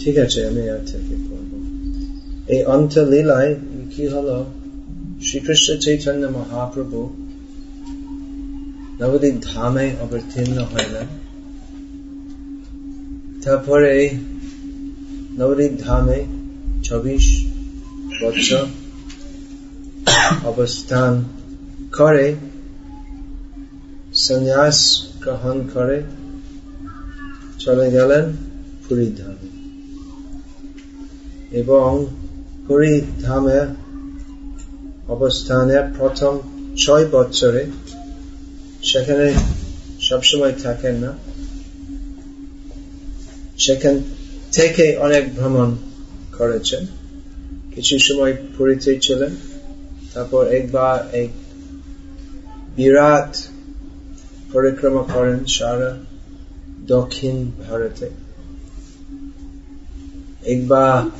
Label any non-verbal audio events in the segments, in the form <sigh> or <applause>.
ঠিক আছে, আমি আর থেকে পড়ব এই অন্ত লীলায় কি হলো? শ্রীকৃষ্ণ চৈতন্য মহাপ্রভু নবদ্বীপ ধামে অবতীর্ণ হইলেন তারপরে নবদ্বীপ ধামে চব্বিশ বছর অবস্থান করে, সন্ন্যাস গ্রহণ করে চলে গেলেন পুরী ধামে এবং পুরী ধামে অবস্থানের প্রথম ছয় বছরে সেখানে সবসময় থাকেন না। সেখান থেকে অনেক ভ্রমণ করেছেন। কিছু সময় পুরীতে ছিলেন। তারপর একবার এক বিরাট পরিক্রমা করেন সারা দক্ষিণ ভারতে। একবার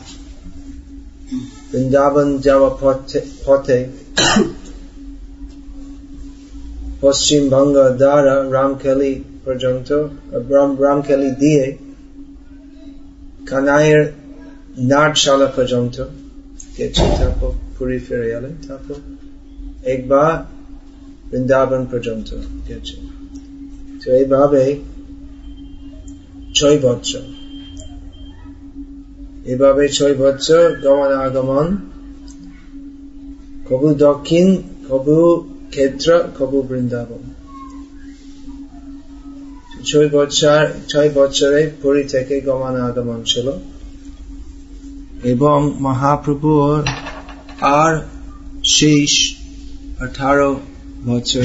বৃন্দাবন যাওয়া পথে পশ্চিমবঙ্গ দ্বারা রামখেলি পর্যন্ত রামখেলি দিয়ে কানাইয়ের নাটশালা পর্যন্ত গেছে তারপর পুরী ফিরে এলেন তারপর একবার বৃন্দাবন পর্যন্ত গেছে তো এইভাবে ছয় বছর এভাবে ছয় বছর গমন আগমন। কবু দক্ষিণ, কবু ক্ষেত্র, কবু বৃন্দাবন। ছয় বছর, ছয় বছরে পুরী থেকে গমন আগমন ছিল। এবং মহাপ্রভু আর শেষ আঠারো বছর,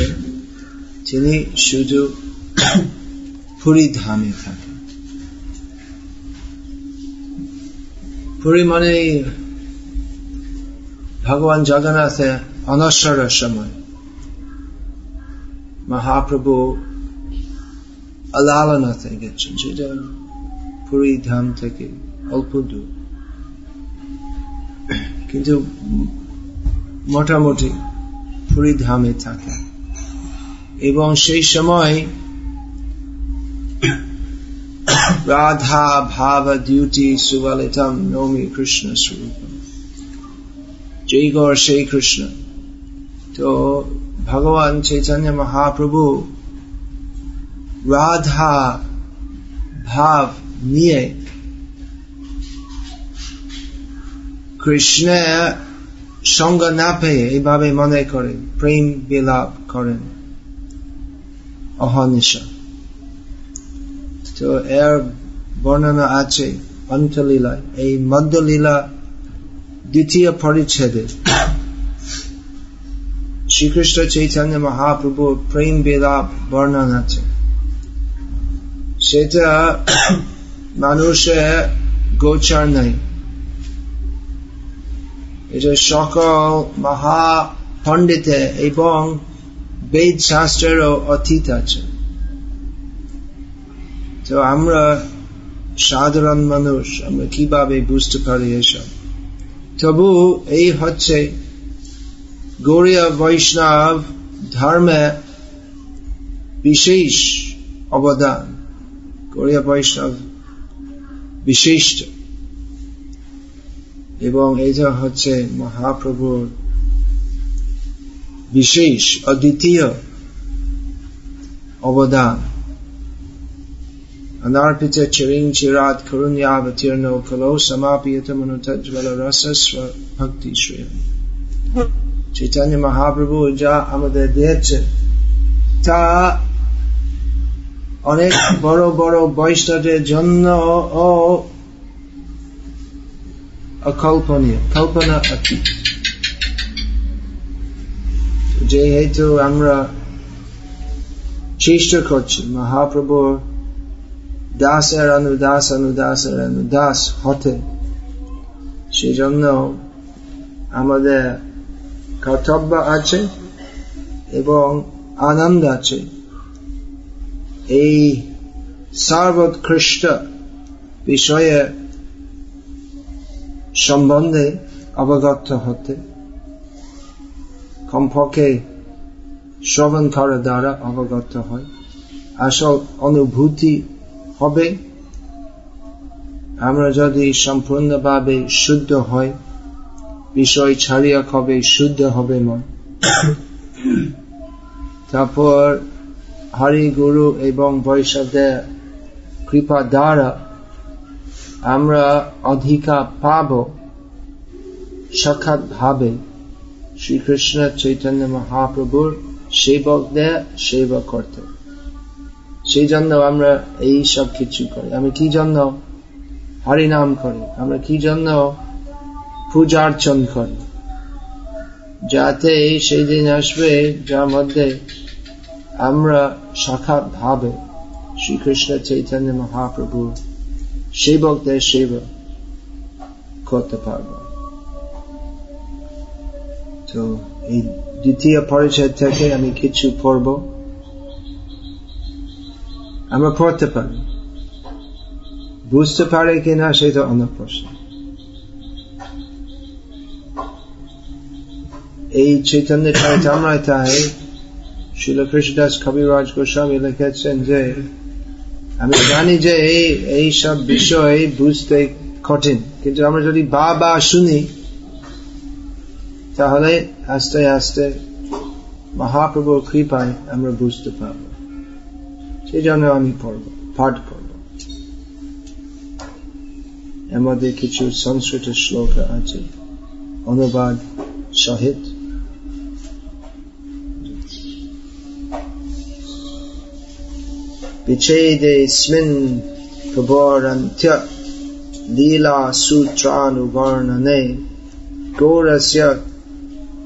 তিনি শুধু <clears throat> পুরী ধামে থাকেন। পুরী মানে ভগবান জগন্নাথের অনশ্বরের সময়। মহাপ্রভু আলালনাথে গেছেন। সেটা পুরী ধাম থেকে অল্প দূর। কিন্তু মোটামুটি পুরী ধামে থাকে এবং সেই সময় রাধা ভাব দ্যুতি সুবলিতম নৌমি কৃষ্ণ স্বরূপ জয় গৌর সেই কৃষ্ণ তো ভগবান চৈতন্য মহাপ্রভু রাধা ভাব নিয়ে কৃষ্ণের সঙ্গ না পেয়ে এইভাবে মনে করে প্রেম বিলাপ করেন অহনিশা তো এর বর্ণনা আছে অন্তলীলায় এই মধ্যলীলা দ্বিতীয় পরিচ্ছেদে। শ্রীকৃষ্ণ চৈতন্য মহাপ্রভু প্রেম বিলাপ বর্ণন আছে। সেটা মানুষের গোচার নাই। এটা সকল মহা পণ্ডিতে এবং বেদ শাস্ত্রেরও অতীত আছে। তো আমরা সাধারণ মানুষ, আমরা কীভাবে বুঝতে পারি এসব? তবু এই হচ্ছে গৌরীয় বৈষ্ণব ধর্মে বিশেষ অবদান। গৌরীয় বৈষ্ণব বিশিষ্ট। এবং এটা হচ্ছে মহাপ্রভুর বিশেষ অদ্বিতীয় অবদান। Anarpita Chiring Chirat Karunya Vatirno Kalo Samapiyatamanu Rasa Swa Bhakti Shriya Chaitanya Mahaprabhu যা আমাদের দিয়েছে তা Boro বড় বড় বৈষ্ণবের জন্য ও Kalpana Ati অতীত যেহেতু আমরা চেষ্টা করছি Mahaprabhu দাসের অনুদাস অনুদাসের অনুদাস হতে সেজন্য আমাদের কর্তব্য আছে এবং আনন্দ আছে। এই সর্বোৎকৃষ্ট বিষয়ে সম্বন্ধে অবগত হতে কমপক্ষে শ্রবণ করার দ্বারা অবগত হয়। আসল অনুভূতি হবে। আমরা যদি সম্পূর্ণভাবে শুদ্ধ হয় বিষয় ছাড়িয়া কবে শুদ্ধ হবে মন? তারপর হরি গুরু এবং বৈষ্ণবদের কৃপা দ্বারা আমরা অধিকার পাব সাক্ষাৎ ভাবে। শ্রীকৃষ্ণ চৈতন্য মহাপ্রভুর সেবকদের সেবা করতে। সেই জন্য আমরা এই সব কিছু করি। আমি কি জন্য হরিনাম করি? আমরা কি জন্য পূজার্চন করি? যাতে সেই দিন আসবে যার মধ্যে আমরা সাক্ষাৎ ভাবে শ্রীকৃষ্ণ চৈতন্য মহাপ্রভু সেবকদের সেবা করতে পারব। তো এই দ্বিতীয় পরিচয় থেকে আমি কিছু পড়ব। আমরা পড়তে পারি বুঝতে পারে কিনা সেটা অন্য প্রশ্ন এই চৈতন্য চরিতামৃতায় শিল কৃষ্ণদাস কবিরাজ গোস্বামী লিখেছেন যে আমি জানি যে এই সব বিষয় বুঝতে কঠিন কিন্তু আমরা যদি বা বা শুনি তাহলে আস্তে আস্তে মহাপ্রভুর কৃপায় আমরা বুঝতে পারব সেই জন্য আমি পড়ব পাঠ করব এর মধ্যে কিছু সংস্কৃত শ্লোক আছে অনুবাদ সহিত विच्छेदेऽस्मिन् प्रभोरन्त्य लीलासूत्रानुवर्णने घोरस्य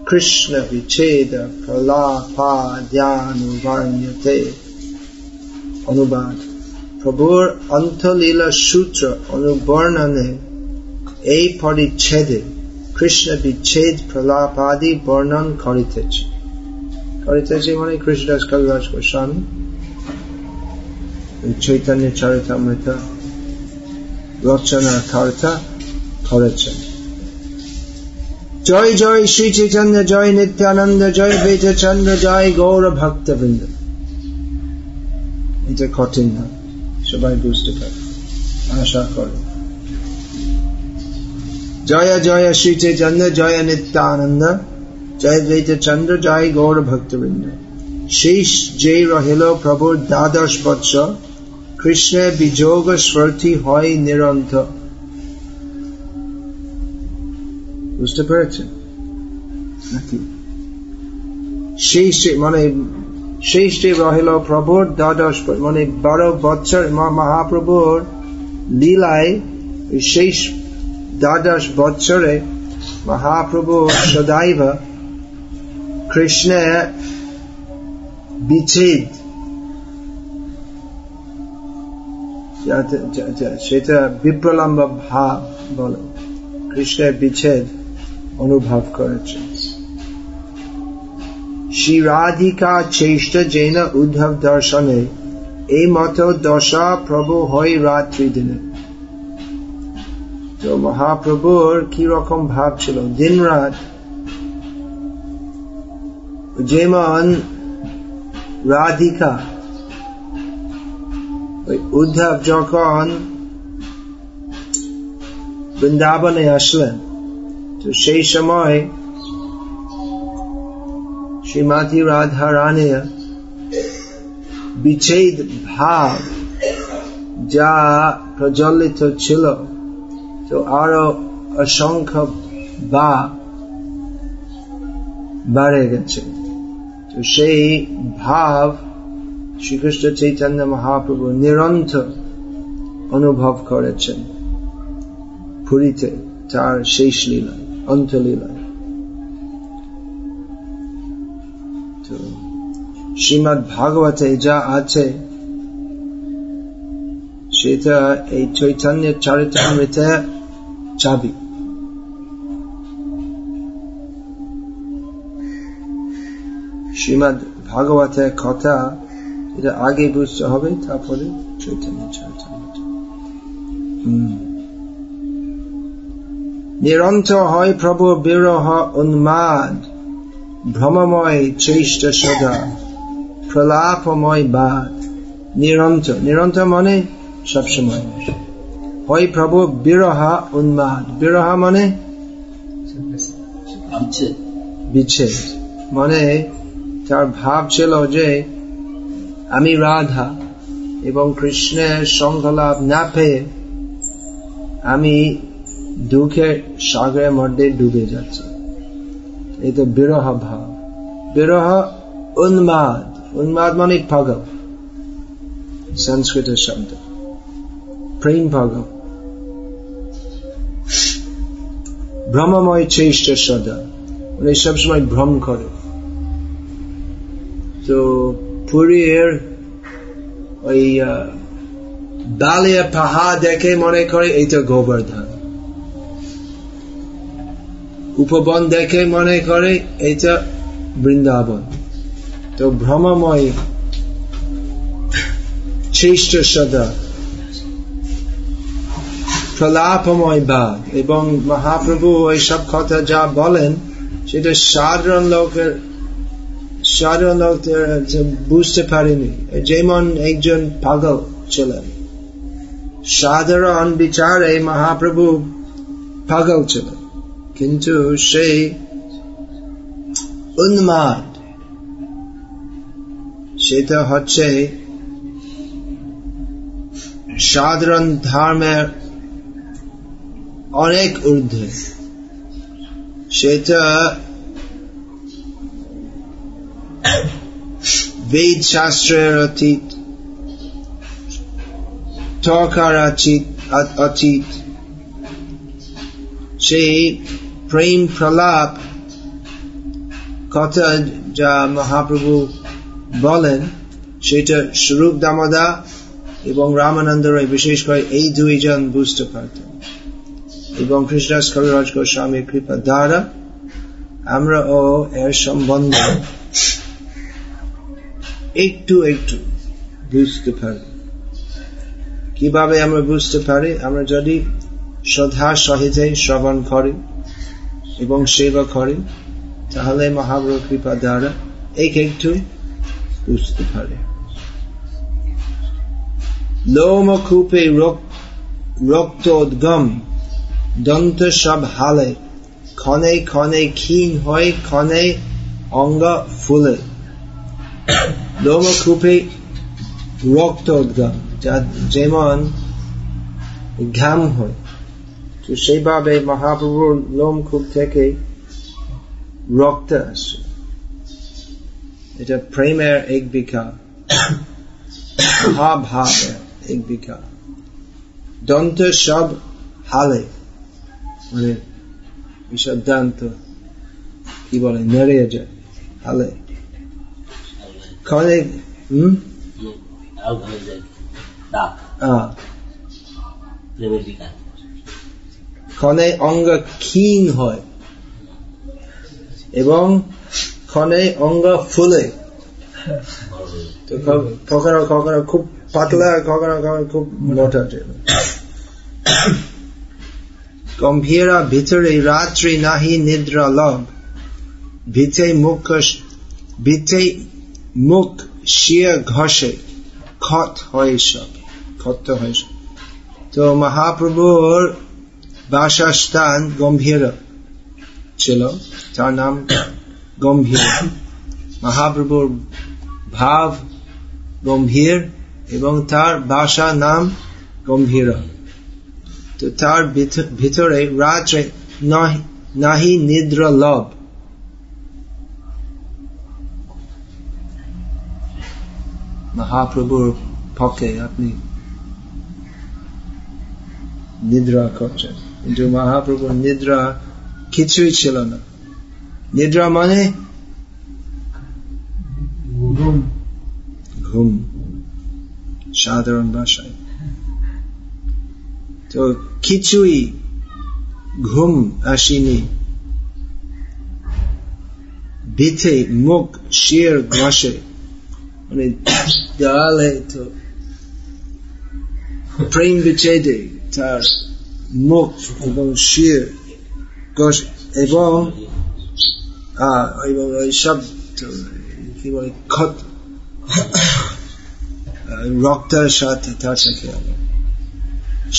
कृष्णविच्छेद प्रलापाद्यानुवर्ण्यते অনুবাদ। প্রভুর অন্তলীলা সূত্র অনুবর্ণনে এই পরিচ্ছেদে কৃষ্ণ বিচ্ছেদ প্রলাপ আদি বর্ণন করিতেছে। করিতেছে মানে কৃষ্ণদাস কবিরাজ গোস্বামী, চৈতন্য চরিতামৃত রচনা কর্তা করেছেন। জয় জয় শ্রী চৈতন্য, জয় নিত্যানন্দ, জয় বেদচন্দ্র, জয় গৌর ভক্তবৃন্দ এটা কঠিন না। সবাই বুঝতে পারে, আশা করে। জয় জয় শ্রী চৈতন্য, জয় নিত্যানন্দ, জয় চন্দ্র জয় গৌর ভক্তবৃন্দ। শেষ যে রহিল প্রভুর দ্বাদশ বৎসর কৃষ্ণের বিযোগ স্মৃতি হয় নিরন্তর বুঝতে পেরেছেন? নাকি? শেষ মানে যে রহিল প্রভুর দ্বাদশ মানে বারো বছর মহাপ্রভুর লীলায় শেষ দ্বাদশ বৎসরে মহাপ্রভু সদাইব কৃষ্ণের বিচ্ছেদ। সেটা বিপ্রলম্ব ভাব বলে। কৃষ্ণের বিচ্ছেদ অনুভব করেছে। শ্রী রাধিকা চেষ্টা জৈন উদ্ধব দর্শনে এই মত দশা প্রভু হয় রাত্রি দিনে তো মহাপ্রভুর কি রকম ভাব ছিল দিন রাত যেমন রাধিকা ওই উদ্ধব যখন বৃন্দাবনে আসলেন তো সেই সময় রাধা রানী বিচ্ছেদ ভাব যা প্রজ্বলিত ছিল তো আরও অসংখ্য বা বাড়ে গেছে তো সেই ভাব শ্রীকৃষ্ণ চৈতন্য মহাপ্রভু নিরন্তর অনুভব করেছেন পুরীতে তার শেষ লীলায় অন্তলীলায় শ্রীমৎ ভাগবতে যা আছে সেটা এই চৈতন্য চরিতামৃতে চাবি শ্রীমৎ ভাগবতের কথা এটা আগে বুঝতে হবে তারপরে চৈতন্য চরিতামৃত নিরন্তর হয় প্রভু বিরহ উন্মাদ ভ্রমময় চেষ্ট সদা প্রলাপময় বাদ নিরন্তর নিরন্তর মানে সবসময়। হয় প্রভু বিরহা উন্মাদ। বিরহা মানে বিচ্ছেদ। মানে তার ভাব ছিল যে আমি রাধা এবং কৃষ্ণের সংঘলাভ না পেয়ে আমি দুঃখের সাগরের মধ্যে ডুবে যাচ্ছি। এই তো বিরহ ভাব। বিরহ উন্মাদ। মানে পাগল সংস্কৃত শব্দ প্রেম পাগল ভ্রমময় চেষ্ট সদা উনি সবসময় ভ্রম করে তো পুরীর ওই বালিয়া পাহাড় দেখে মনে করে এইটা গোবর্ধন উপবন দেখে মনে করে এইটা বৃন্দাবন তো ভ্রমময় শ্রেষ্ঠ সদা প্রলাপময় বাদ এবং মহাপ্রভু এইসব কথা যা বলেন, সেটা সাধারণ লোকের সাধারণ লোকের বুঝতে পারেনি। যেমন একজন পাগল ছিলেন। সাধারণ বিচারে মহাপ্রভু পাগল ছিলেন। কিন্তু সেই উন্মাদ সেটা হচ্ছে সাধারণ ধর্মের অনেক ঊর্ধ্বে। সেটা বেদ শাস্ত্রের অতীত, তর্কার অতীত সেই প্রেম প্রলাপ, কথা যা মহাপ্রভু বলেন, সেটা স্বরূপ দামদা এবং রামানন্দ রায়, বিশেষ করে এই দুইজন বুঝতে পারতেন। এবং কৃষ্ণাস কবিরাজ গোস্বামীর কৃপা দ্বারা আমরা ও এর সম্বন্ধে একটু একটু বুঝতে পারি। কীভাবে আমরা বুঝতে পারি? আমরা যদি শ্রদ্ধা সহিতে শ্রবণ করি এবং সেবা করি, তাহলে মহাপ্রভু কৃপা দ্বারা এক একটু বুঝতে পারে লোমকূপে রক্তোদ্গম দন্ত সব হালে ক্ষণে ক্ষণে ক্ষীণ হয় ক্ষণে অঙ্গ ফুলে লোমকূপে রক্তোদ্গম যা যেমন ঘাম হয় তো সেইভাবে মহাপ্রভুর লোম লোমকূপ থেকে রক্ত আসে এটা প্রেমের এক বিকা মহাভাবের এক বিকা দন্ত সব হালে। মানে এইসব দান্ত কি বলে, নেড়ে যায়, হালে। ক্ষণে হম? ক্ষণে অঙ্গ ক্ষীণ হয়। এবং ক্ষণে অঙ্গ ফুলে। তো কখনো কখনো খুব পাতলা কখনো কখনো খুব মোটা গম্ভীরা ভিতরে রাত্রি নাহি নিদ্রা লব ভিতে মুখ ভিতে মুখ শিয়া ঘষে। খত হয় সব, ক্ষত হয় সব। তো মহাপ্রভুর বাসস্থান গম্ভীর ছিল। তার নাম গম্ভীর। মহাপ্রভুর ভাব গম্ভীর এবং তার ভাষা নাম গম্ভীর। তো তার ভিতরে রাত্রে নাহি নিদ্রা লব মহাপ্রভুর পক্ষে আপনি নিদ্রা করছেন। কিন্তু মহাপ্রভুর নিদ্রা কিছুই ছিল না। নিদ্রা মানে ঘুম সাধারণ ভাষায় তো কিছুই ঘুম আসিনি বিথে মুখ শির ঘষে মানে দেওয়ালে তো প্রেম বিচ্ছেদে তার মুখ এবং শির এবং এবং সব কি বলে, খত রক্তের সাথে তার সাথে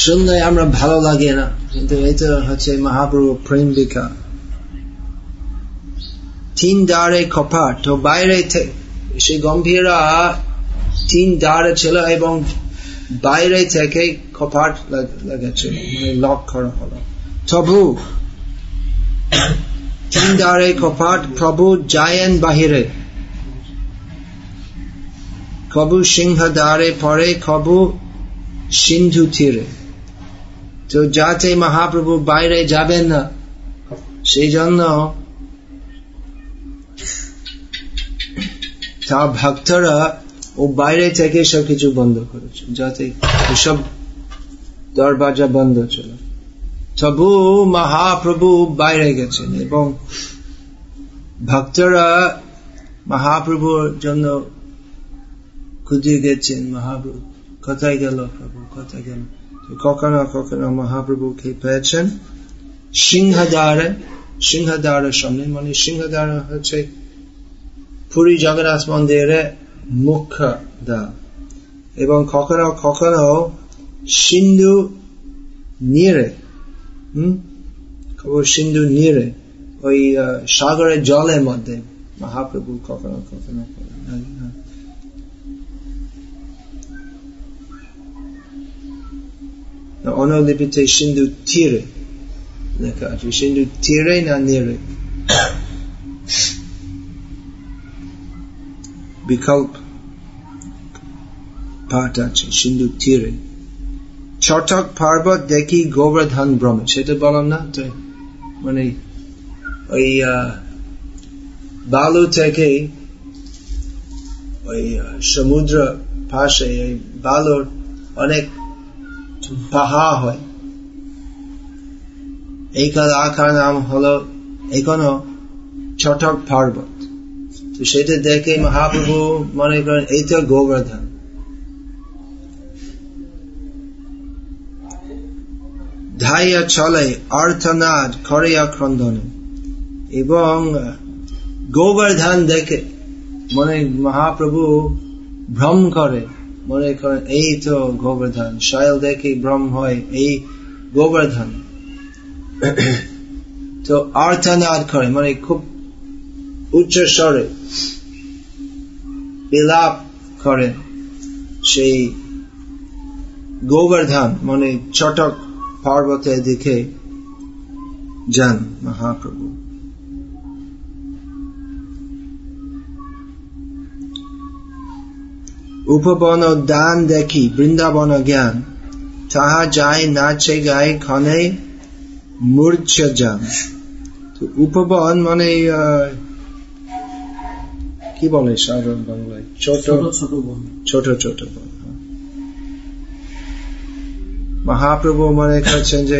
শুনলে আমরা ভালো লাগে না, কিন্তু এটা হচ্ছে মহাপ্রভু প্রেম বিকা তিন দ্বারে কপাট, তো বাইরে সেই গম্ভীরা তিন দ্বারে ছিল এবং বাইরে থেকে কপাট লেগেছিল মানে লক করা হলো। তবু তিন দ্বারে কপাট প্রভু যায়েন বাহিরে কবু সিংহ দ্বারে পরে কবু সিন্ধু তীরে তো যাতে মহাপ্রভু বাইরে যাবেন না, সেই জন্য তা ভক্তরা ও বাইরে থেকে সব কিছু বন্ধ করেছে, যাতে সব দরবাজা বন্ধ ছিল তবু মহাপ্রভু বাইরে গেছেন এবং ভক্তরা মহাপ্রভুর জন্য খুঁজে গেছেন। মহাপ্রভু, কোথায় গেল প্রভু? কোথায় গেল? কখনো কখনো মহাপ্রভুকে পেয়েছেন? সিংহদ্বারে সিংহদ্বারের সামনে মানে সিংহদ্বার হচ্ছে পুরী জগন্নাথ মন্দিরে মুখ্য দ্বার। এবং কখনো কখনো সিন্ধু নিরে হম? সিন্ধু নিরে, ওই সাগরের জলের মধ্যে। মহাপ্রভু কখনো কখনো অনুলিপিতে সিন্ধু তীরে লেখা আছে, সিন্ধু তীরে না নিরে। বিকল্প পাঠ আছে, সিন্ধু তীরে। ছটক পার্বত দেখি গোবর্ধন ব্রহ্মে সেটা বললাম না, তো মানে ওই বালু থেকে ওই সমুদ্র পাশে ওই বালুর অনেক পাহা হয়। এই আকার নাম হলো এখনও ছটক পার্বত তো সেটা দেখে মহাপ্রভু মনে করেন এই তো গোবর্ধন ধাইয়া চলে, অর্থনাদ খরিয়া ক্রন্দনে এবং গোবর্ধন দেখে মনে মহাপ্রভু ভ্রম করে, মনে করেন, এই তো গোবর্ধন শৈল দেখে ভ্রম হয় এই গোবর্ধন। <clears throat> তো অর্থনাদ করে মানে খুব উচ্চ স্বরে বিলাপ করে সেই গোবর্ধন মানে চটক পর্বতের দিকে যান মহাপ্রভু। উপবন দান দেখি বৃন্দাবন জ্ঞান। তাহা যায় নাচে গায়ে ক্ষণে মূর্ছ যান। উপবন মানে কি বলে সাধারণ বাংলায়? ছোট ছোট ছোট ছোট বন। মহাপ্রভু মনে করছেন যে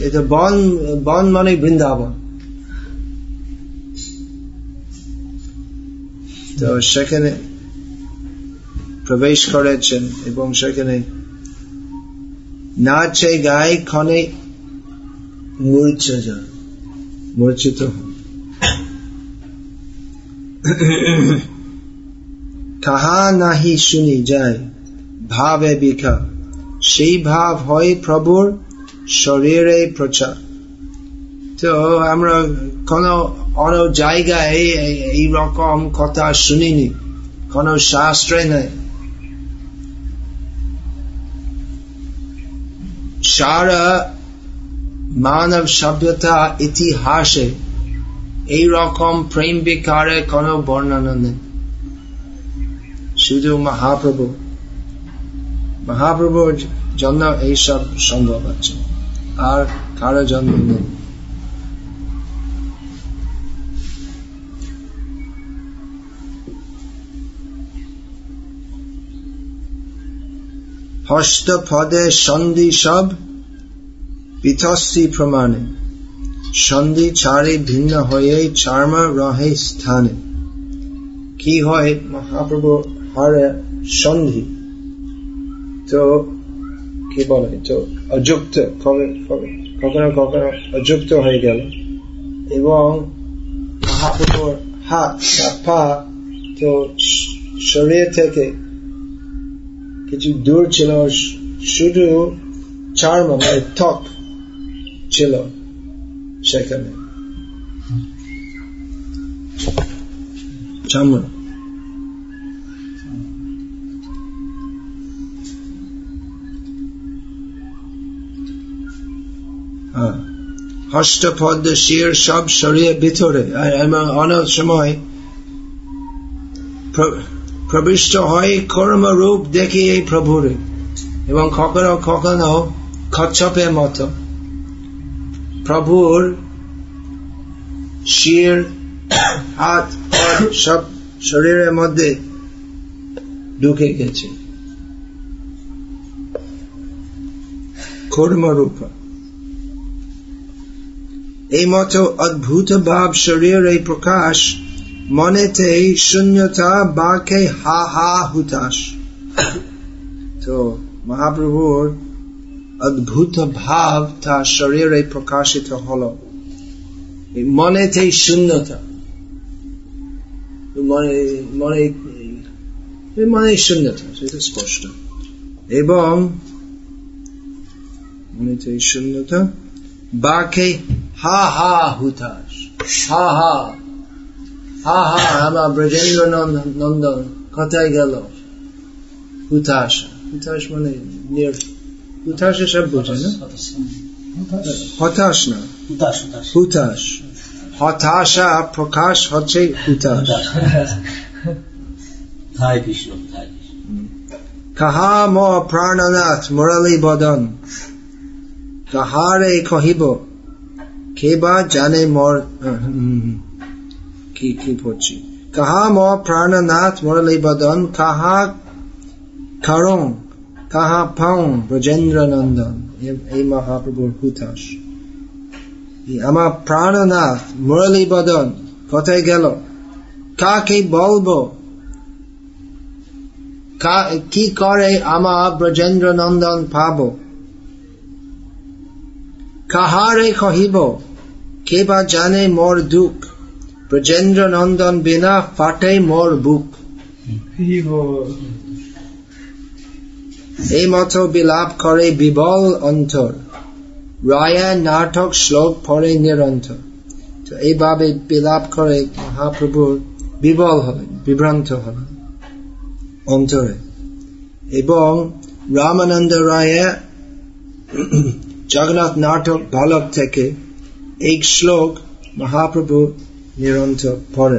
এটা বন বন মানে বৃন্দাবন। তো সেখানে প্রবেশ করেছেন এবং সেখানে নাচে গায়ে ক্ষণে মূর্ছা যান কাহা নাহি শুনি যায়, ভাবে বিখা সেই ভাব হয় প্রভুর শরীরে প্রচার। তো আমরা কোন অন্য জায়গায় এই রকম কথা শুনিনি, কোন শাস্ত্রে নেই। সারা মানব সভ্যতা ইতিহাসে এই রকম প্রেম বিকারে কোন বর্ণনা নেই। শুধু মহাপ্রভু। মহাপ্রভুর জন্য এইসব সম্ভব আছে আর কারও জন্য নেই হস্ত পদে সন্ধি সব পিথস্বী প্রমাণে সন্ধি ছাড়ে ভিন্ন হয়ে চার্ম রহে স্থানে কি হয় মহাপ্রভু হারে সন্ধি তো কি বলে তো অযুক্ত কখনো কখনো অযুক্ত হয়ে গেল। এবং মহাপ্রভুর হাত পা, তো শরীর থেকে কিছু দূর ছিল, শুধু চার্ম মানে ত্বক ছিল সেখানে। চামড়া হষ্টপদ শির সব শরীর ভিতরে অনেক সময় প্রবিষ্ট হয় কর্মরূপ দেখি এই প্রভুরে এবং কখনো কখনো কচ্ছপের মতো প্রভুর শির হাত সব শরীরের মধ্যে ঢুকে গেছে কর্মরূপ এই মতো অদ্ভুত ভাব শরীর এই প্রকাশ মনেতে শূন্যতা বাকে হা হা হুতাস তো মহাপ্রভুর অদ্ভুত ভাব তা শরীরে প্রকাশিত হল। মনেতে শূন্যতা। মনে মনে মনে শূন্যতা, সেটা স্পষ্ট। এবং মনেতে শূন্যতা বাকে হা হা হুতাস হা হা। হা হা আমার ব্রজেন্দ্র নন্দন কোথায় গেল? হুতাশ হুতাশ মানে হুতাশ সব বোঝে না? হতাশ না। হুতাশ হতাশা। প্রকাশ হচ্ছে হুতাশ। কাহা ম প্রাণনাথ মুরলী বদন কাহারে কহিব কেবা জানে মর, কি কি পড়ছি কাহা ম প্রাণনাথ মুরলী বদন কাহা করং, কাহা পাও ব্রজেন্দ্র নন্দন এই মহাপ্রভুর হুতাস আমার প্রাণনাথ মুরলী বদন কোথায় গেল? কাকে বলব? কি করে আমার ব্রজেন্দ্র নন্দন পাব? কাহারে কহিব? কে বা জানে মোর দুঃখ ব্রজেন্দ্র নন্দন বিনা ফাটে মোর বুক। এই মতো বিলাপ করে বিবল অন্তর রায়া নাটক শ্লোক পরে নিরন্তর। তো এইভাবে বিলাপ করে মহাপ্রভুর বিবল হবে বিভ্রান্ত হবে অন্তরে। এবং রামানন্দ রায় <clears throat> জগন্নাথ নাটক বালক থেকে एक श्लोक महाप्रभु निरंतर पढ़े।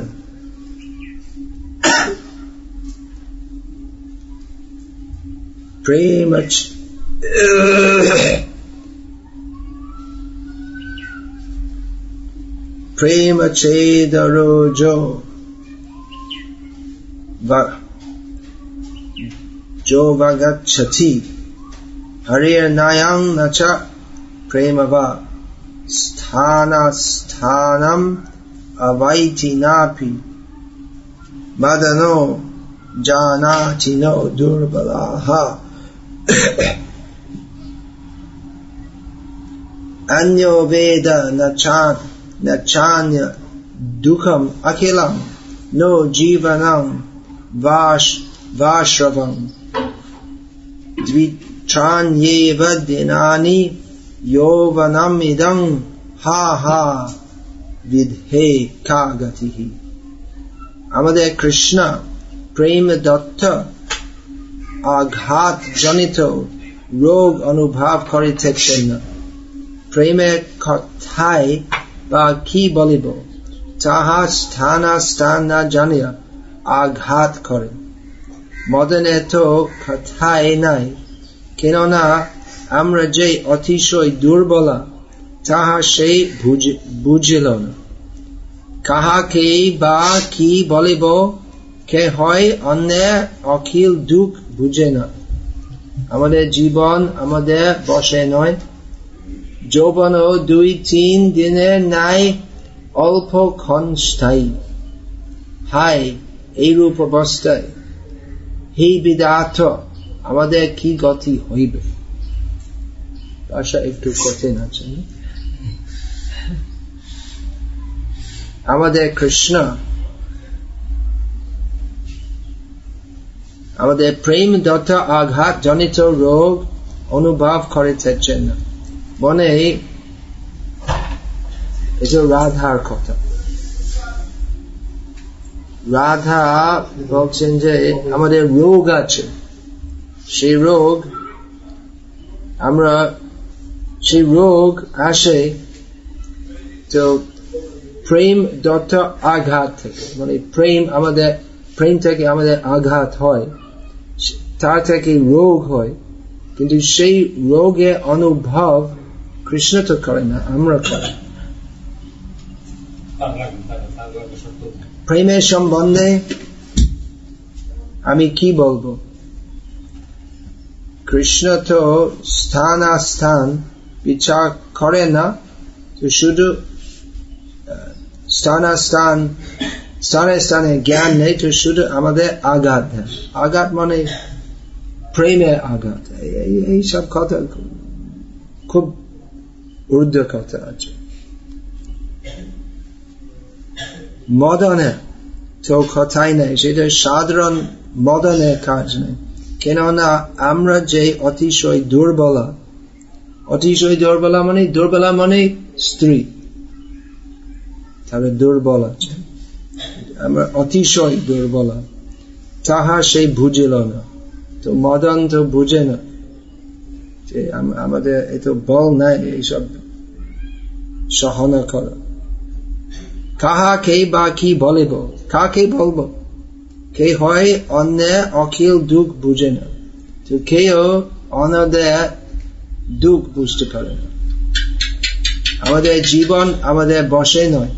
प्रेम प्रेम छेद रोजो जो वगच्छति हरियनायांग न च प्रेम वा स्थानस्थानम् अवैति नापि मदनो जानाति नो दुर्बलाः। अन्यो वेद न चान् न चान्य दुःखम् अखिलम्, नो जीवनम् वाश् वाश्रवम्। द्वित्राण्येव दिनानि यौवनम् इदम् হা হা বিধে কা গতি আমাদের কৃষ্ণ প্রেম দত্ত আঘাত জনিত রোগ অনুভব করিতেছেন না প্রেমের কথায় বা কি বলিব তাহা স্থান স্থান না জানিয়া আঘাত করে মদনে তো কথাই নাই কেননা আমরা যে অতিশয় দুর্বলা, তাহা সেই বুঝিল না। কাহাকে বা কি বলিব, কে হয় অন্য অখিল দুঃখ বুঝে না। আমাদের জীবন আমাদের বসে নয়। যৌবন দুই তিন দিনের নাই, অল্প ক্ষণ স্থায়ী। হাই এইরূপ অবস্থায়। হে বিদার্থ, আমাদের কি গতি হইবে? ভাষা একটু কঠিন আছে। আমাদের কৃষ্ণ, আমাদের প্রেম দত্ত আঘাত জনিত রোগ অনুভব করে থাকছেন না বনে এটা রাধার কথা। রাধা বলছেন যে আমাদের রোগ আছে। সেই রোগ আমরা সেই রোগ আসে তো প্রেম দত্ত আঘাত থেকে মানে প্রেম আমাদের, প্রেম থেকে আমাদের আঘাত হয়, তার থেকে রোগ হয়, কিন্তু সেই রোগে অনুভব কৃষ্ণ তো করে না, আমরা করি। প্রেমের সম্বন্ধে আমি কি বলব? কৃষ্ণ তো স্থান স্থান বিচার করে না, তো শুধু স্থান স্থান, স্থানে জ্ঞান নেই, তো শুধু আমাদের আঘাত আঘাত মানে প্রেমের আঘাত। এই সব কথা খুব ঊর্ধ্ব কথা আছে। মদনে তো কথাই নেই, সেটা সাধারণ মদনের কাজ নেই। কেননা আমরা যে অতিশয় দুর্বলা অতিশয় দুর্বলা মানে দুর্বলা মানে স্ত্রী। তাহলে দুর্বল আমরা অতিশয় দুর্বলা তাহা সেই বুঝিল না। তো মদন তো বুঝে না। যে আমাদের এত বল নাই, এইসব সহনা করা। কাহাকে বা কি বলিব? কাকে বলব? কে হয় অন্য অখিল দুঃখ বুঝে না। তো কেউ অন্যদের দুঃখ বুঝতে পারে না আমাদের জীবন আমাদের বসে নয়।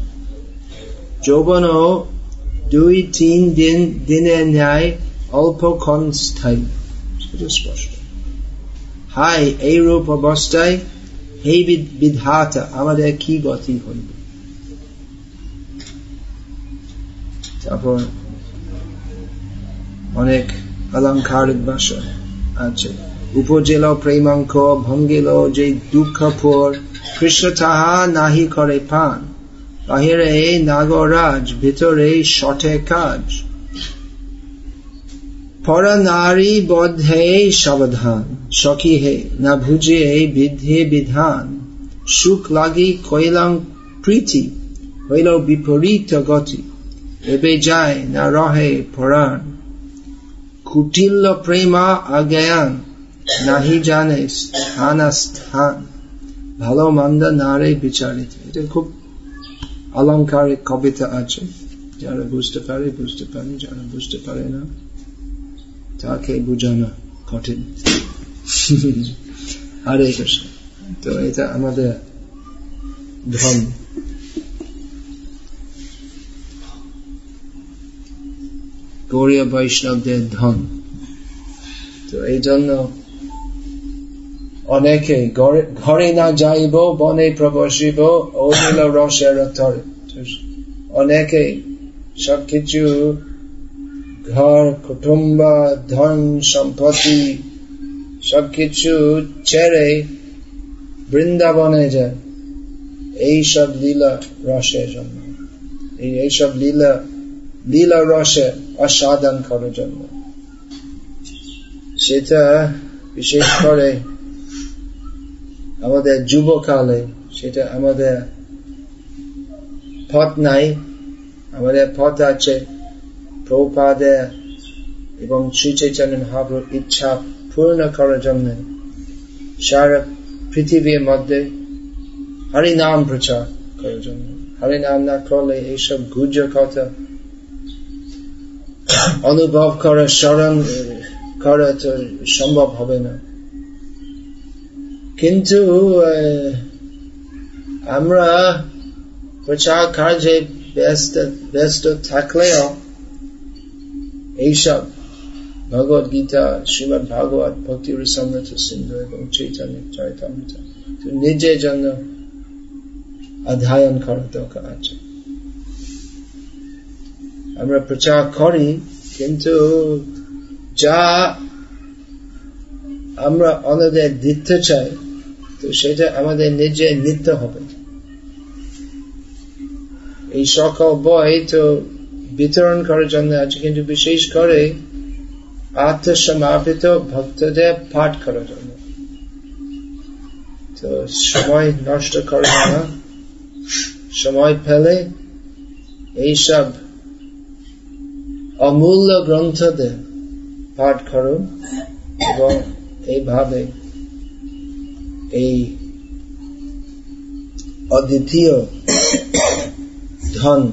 যৌবন দুই, তিন দিন, দিনের ন্যায় অল্পক্ষণ স্থায়ী। স্পষ্ট। হাই অবস্থায় এই বিধাতা আমাদের কি গতি হইবে? তারপর অনেক অলঙ্কারিক ভাষা আছে। উপজেল প্রেমাঙ্ক ভঙ্গিল যে দুঃখ পর কৃষ্ণ তাহা নাহি করে পান। বাহিরে নাগরাজ, ভিতরে শটে কাজ। পর নারী বদ্ধে সাবধান, সখী হে, না ভুজে বিধে বিধান। সুখ লাগি কৈলাং প্রীতি, হইল বিপরীত গতি। এবে যায় না রহে পরাণ। কুটিল্য প্রেমা অজ্ঞান নাহি জানে, স্থান স্থান। ভালো মন্দ নারে বিচারিত। এটা খুব অলঙ্কারিক কবিতা আছে। যারা বুঝতে পারে বুঝতে পারে, যারা বুঝতে পারে না, তাকে বুঝানো কঠিন। হরে কৃষ্ণ। তো এটা আমাদের ধন গৌরীয় বৈষ্ণবদের ধন তো এই জন্য অনেকে ঘরে না যাইব, বনে প্রবসিব রসের অনেকে সবকিছু ঘর, কুটুম্ব, ধন, সম্পত্তি সবকিছু ছেড়ে বৃন্দাবনে যায়। এইসব লীলা রসের জন্য। এইসব লীলা লীলা রসে অসাধন করার জন্য। সেটা বিশেষ করে আমাদের যুবকালে সেটা আমাদের পথ নাই। আমাদের পথ আছে প্রপাদে এবং শ্রী চৈতন্য মহাপ্রুর ইচ্ছা পূর্ণ করার জন্য। সারা পৃথিবীর মধ্যে হরি নাম প্রচার করার জন্য। হরি নাম না করলে এইসব গুজ কথা অনুভব করা, স্মরণ করা তো সম্ভব হবে না। কিন্তু আমরা প্রচার কার্যে ব্যস্ত ব্যস্ত থাকলেও এইসব ভগবত গীতা, শ্রীমদ ভাগবত ভক্তি সমৃদ্ধ সিন্ধু এবং চৈতন্য চৈতন্য নিজের জন্য অধ্যয়ন করা দরকার আছে। আমরা প্রচার করি, কিন্তু যা আমরা অন্যদের দিতে চাই তো সেটা আমাদের নিজে নিতে হবে। এই সকল বই তো বিতরণ করার জন্য আছে কিন্তু বিশেষ করে আত্মসমাপিত ভক্তদের পাঠ করার জন্য। তো সময় নষ্ট করে না। সময় ফেলে এইসব অমূল্য গ্রন্থদের পাঠ করুন এবং এইভাবে এই অদ্বিতীয় ধন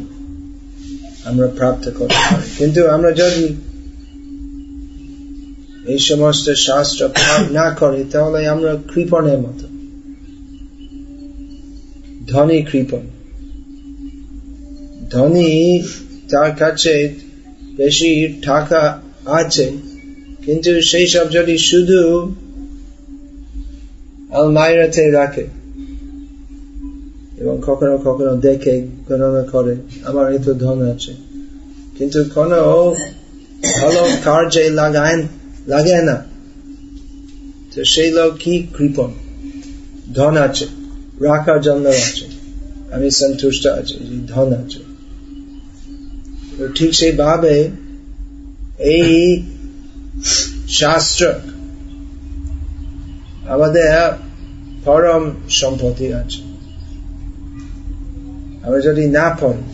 আমরা প্রাপ্ত করতে পারি। কিন্তু আমরা যদি এই সমস্ত শাস্ত্র পাঠ না করি, তাহলে আমরা কৃপণের মতো। ধনী কৃপণ। ধনী তার কাছে বেশি টাকা আছে, কিন্তু সেই সব যদি শুধু আলমাইরাতে রাখে। এবং কখনো কখনো দেখে গণনা করে। আমার এত ধন আছে। কিন্তু কোন ভালো কার্যে লাগায় লাগে না। তো সেই লোক কি কৃপন ধন আছে। রাখার জন্য আছে। আমি সন্তুষ্ট আছি ধন আছে। ঠিক সেইভাবে এই শাস্ত্র আমাদের পরম সম্পত্তি আছে আমরা যদি না পড়ি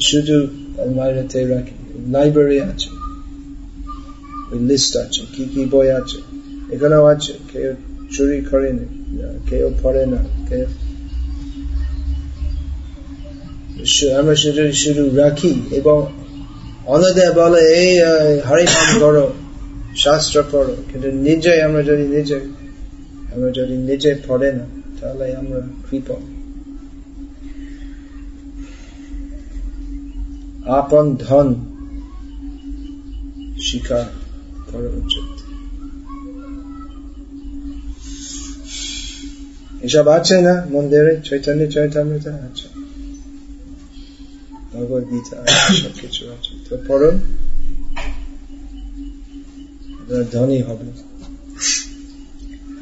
শুধু রাখি লাইব্রেরি আছে লিস্ট আছে কি কি বই আছে এখানেও আছে কেউ চুরি করে না কেউ পড়ে না কেউ আমরা শুধু শুধু রাখি এবং অন্যদের বলে এই হরিনাম করো শাস্ত্র পড়ো কিন্তু নিজে আমরা যদি নিজে আমরা যদি নিজে পড়ে না, তাহলে আমরা কৃপণ। আপন ধন স্বীকার করা উচিত। এসব আছে না? মন্দিরে চৈতন্য, চৈতন্যতা আছে। ভগবত গীতা কিছু আছে। তো পড়ুন। ধনী হবে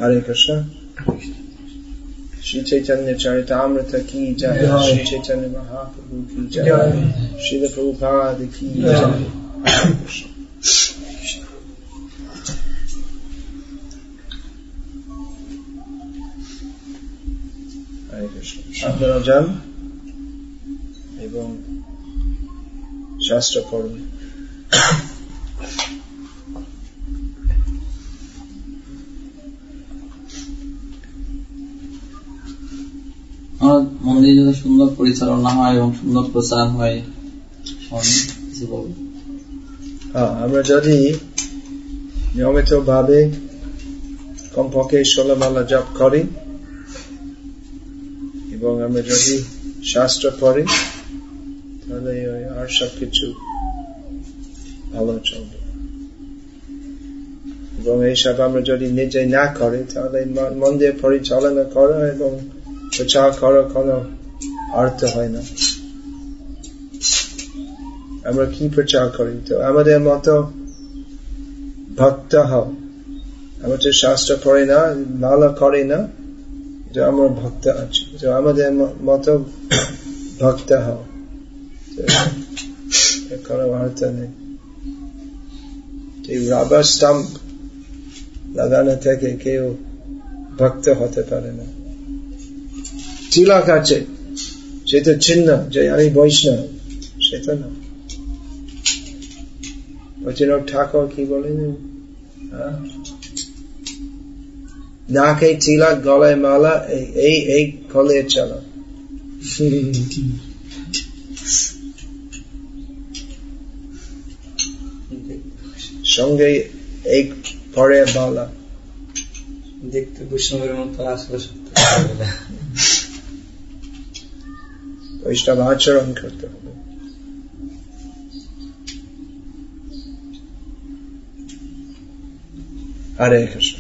Hare Krishna. Shri Chaitanya Charitamrita ki jai, Shri Chaitanya Mahaprabhu ki jai, Shri Prabhupada ki jai. Hare Krishna. আপনারা যান এবং শাস্ত্র পড়ুন মন্দিরে যদি সুন্দর পরিচালনা হয় এবং সুন্দর প্রচার হয় আমরা যদি নিয়মিত ভাবে কমপক্ষে ষোলমালা জপ করি এবং আমরা যদি শাস্ত্র পড়ি, তাহলে আর সব কিছু ভালো চলবে। এবং এইসব আমরা যদি নিজে না করি, তাহলে মন্দির পরিচালনা করো এবং প্রচার করার কোনো অর্থ হয় না আমরা কি প্রচার করি তো আমাদের মতো ভক্ত হও আমরা তো শাস্ত্র পড়ি না মালা করি না যে আমরা ভক্ত আছি তো আমাদের মতো ভক্ত হও কোনো অর্থ নেই রাবার স্টাম্প লাগানো থেকে কেউ ভক্ত হতে পারে না তিলক আছে সেটা চিহ্ন যে আমি বৈষ্ণব সেটা না বলছিল ঠাকুর কি বলেন নাকে তিলক গলায় মালা এই এই কলে চলো সঙ্গে এক পরে বালা দেখতে বৈষ্ণবের মতো আসলে সত্যি বৈষ্ণব আচরণ করতে হবে হরে কৃষ্ণ